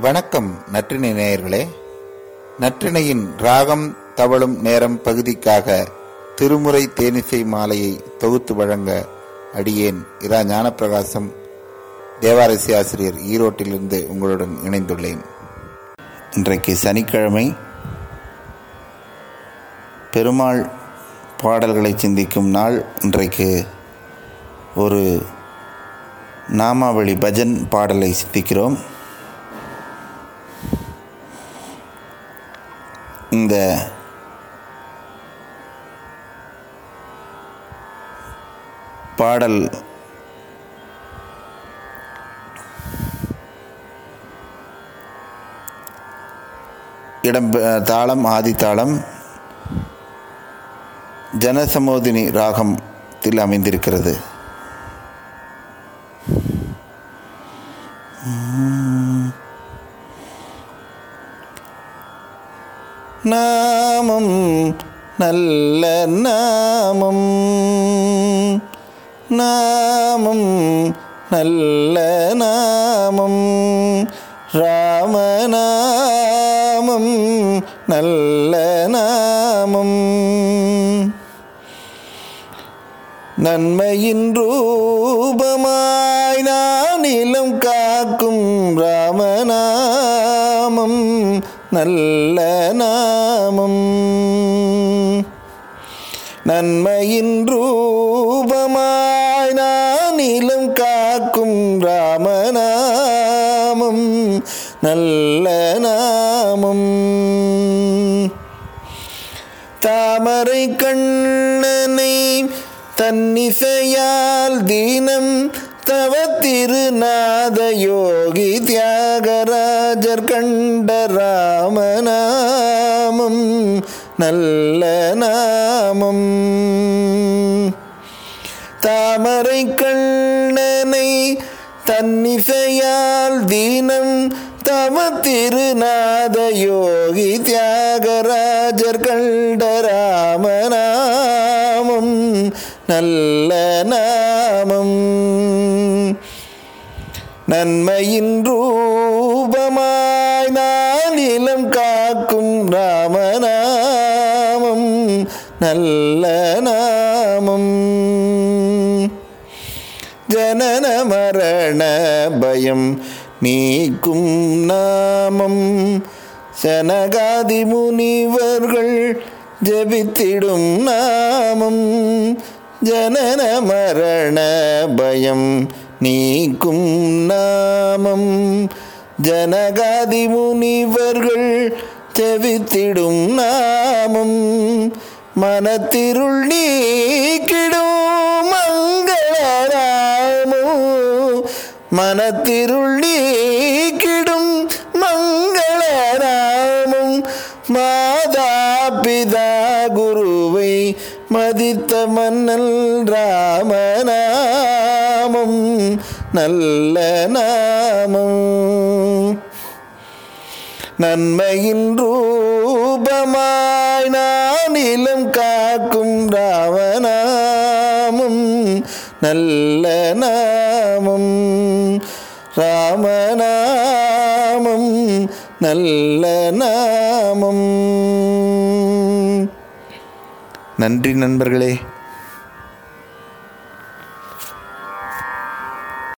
வணக்கம் நற்றினை நேயர்களே. நற்றினையின் ராகம் தவழும் நேரம் பகுதிக்காக திருமுறை தேனிசை மாலையை தொகுத்து வழங்க அடியேன் இரா ஞானப்பிரகாசம். தேவாரசி ஆசிரியர் ஈரோட்டிலிருந்து உங்களுடன் இணைந்துள்ளேன். இன்றைக்கு சனிக்கிழமை பெருமாள் பாடல்களை சிந்திக்கும் நாள். இன்றைக்கு ஒரு நாமாவளி பஜன் பாடலை சிந்திக்கிறோம். இந்த பாடல் இடம் தாளம் ஆதித்தாளம் ஜனசமோதினி ராகத்தில் அமைந்திருக்கிறது. நாமம் நல்ல நாமம். நாமம் நல்ல நாமம். ராமநாமம் நல்ல நாமம். நன்மையின் ரூபமாய் நான் இளம் காக்கும் ராமநாமம் நல்ல நாமம். நன்மையின் ரூபமாய் நானிலும் காக்கும் ராமநாமம். நல்ல நாமம். தாமரை கண்ணனை தன்னிசையால் தீனம் தவ திருநாத யோகி தியாகராஜர் கண்ட நல்ல நாமம். தாமரை கண்ணனை தன்னிசையால் தீனம் தம திருநாத யோகி தியாகராஜர் கண்ட ராமநாமம். நல்ல நாமம். நன்மையின் ரூபமாய் நான் இளம் காக்கும் ராமநாமம் நல்ல நாமம். ஜனன மரண பயம் நீக்கும் நாமம். சனகாதி முனிவர்கள் ஜபித்திடும் நாமம். ஜனன மரண பயம் நீக்கும் நாமம். ஜனகாதி முனிவர்கள் செவித்திடும் நாமம். மனத்திருள் நீக்கிடும் மங்களராமோ. மனத்திருள் நீக்கிடும் மங்களராமும் மாதா பிதா குருவை மதித்த மன்னல் ராமநாமம். நல்ல நாமம். நன்மையின் ரூபமாய் நான் இளம் காக்கும் ராமநாமம் நல்ல நாமம். ராமநாமம் நல்ல நாமம். நன்றி நண்பர்களே.